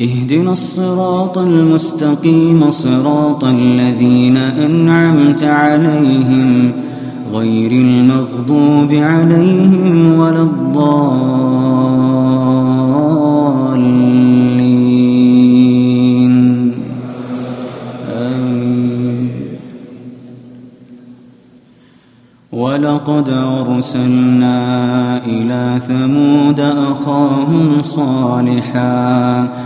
اهدنا الصراط المستقيم صراط الذين أنعمت عليهم غير المغضوب عليهم ولا الضالين. آمين. ولقد أرسلنا إلى ثمود أخاهم صالحاً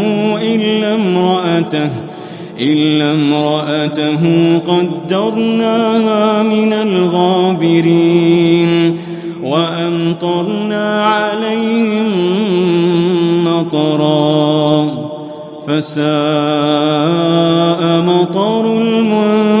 امرأته إلا امرأته قدرناها من الغابرين وأمطرنا عليهم مطرا فساء مطر المنذرين.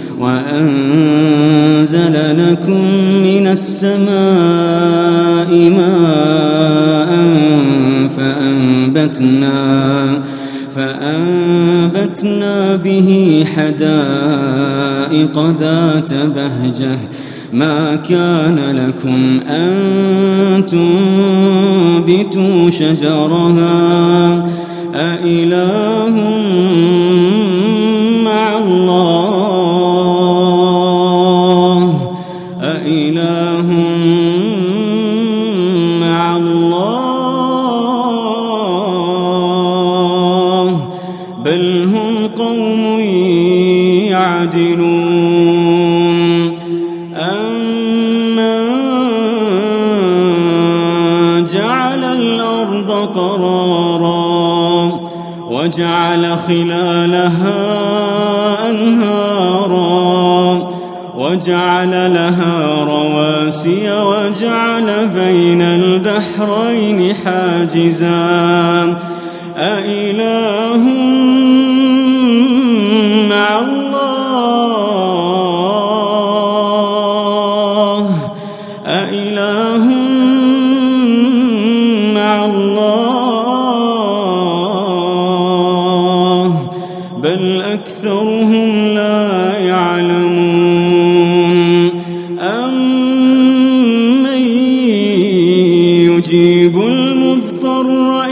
وأنزل لكم من السماء ماء فأنبتنا فأنبتنا به حدائق ذات بهجة. ما كان لكم أن تنبتوا شجرها؟ أإله بل هم قوم يعدلون. أمن جعل الأرض قرارا وجعل خلالها أنهارا وجعل لها رواسي وجعل بين البحرين حاجزا أإله مع الله؟ أإله مع الله؟ بل أكثرهم لا يعلمون. أمن يجيب المضطر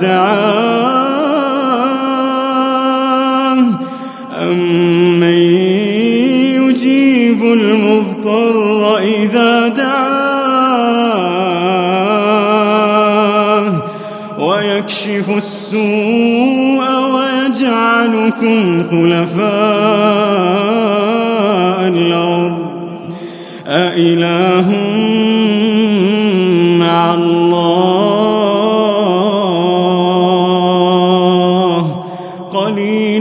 دعاه. أمن يجيب المضطر إذا دعاه؟ ويكشف السوء ويجعلكم خلفاء الأرض. أإله